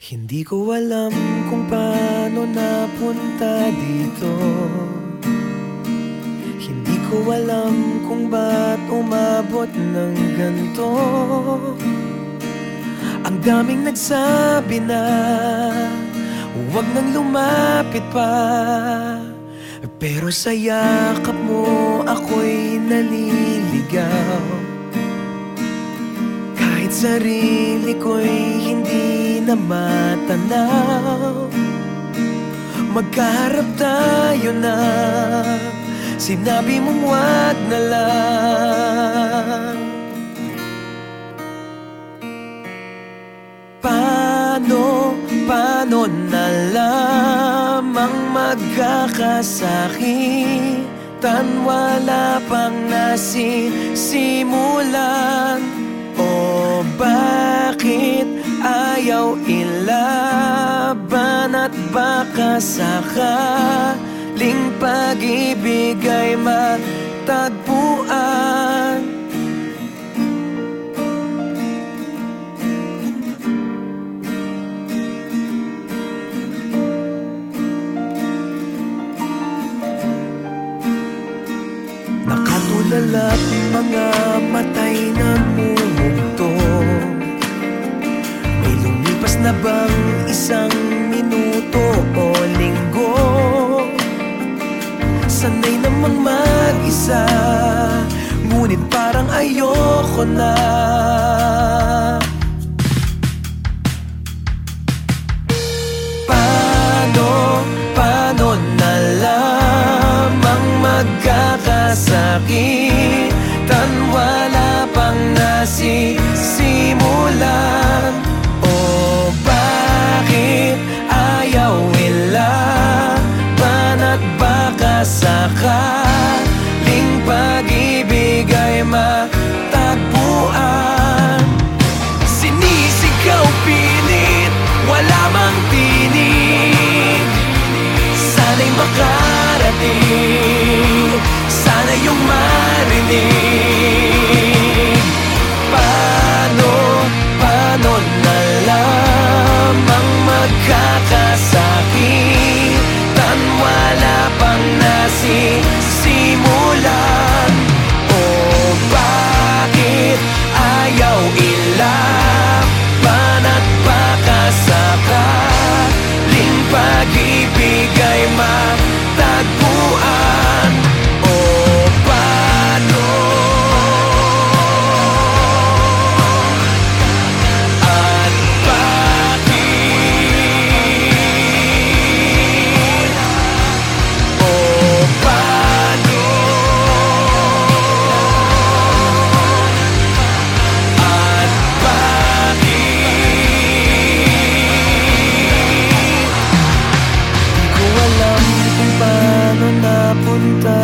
Hindi ko alam kung paano napunta dito. Hindi ko alam kung ba't umabot ng ganto Ang daming nagsabi na Huwag nang lumapit pa. Pero sa yakap mo ako'y naliligaw. Kahit sarili ko'y hindi na matanaw. Magkaharap tayo na Sinabi mong wag na lang. Paano, paano na lamang magkakasakitan Wala pang nasisimulan ilaban At baka sakaling pag-ibig ay matagpuan. Nakatulala't mga matay na mumugto na bang isang minuto o linggo? Sanay namang mag-isa Ngunit parang ayoko na. Paano, paano na lamang magkakasakitan Wala pang nasi sakaling pag-ibig ay matagpuan. Sinisigaw pilit, wala mang tinig. Sana'y makarating, sana yung marinig.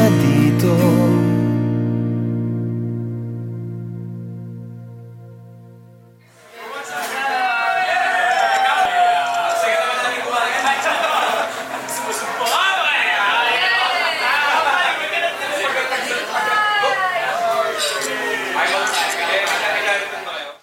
a.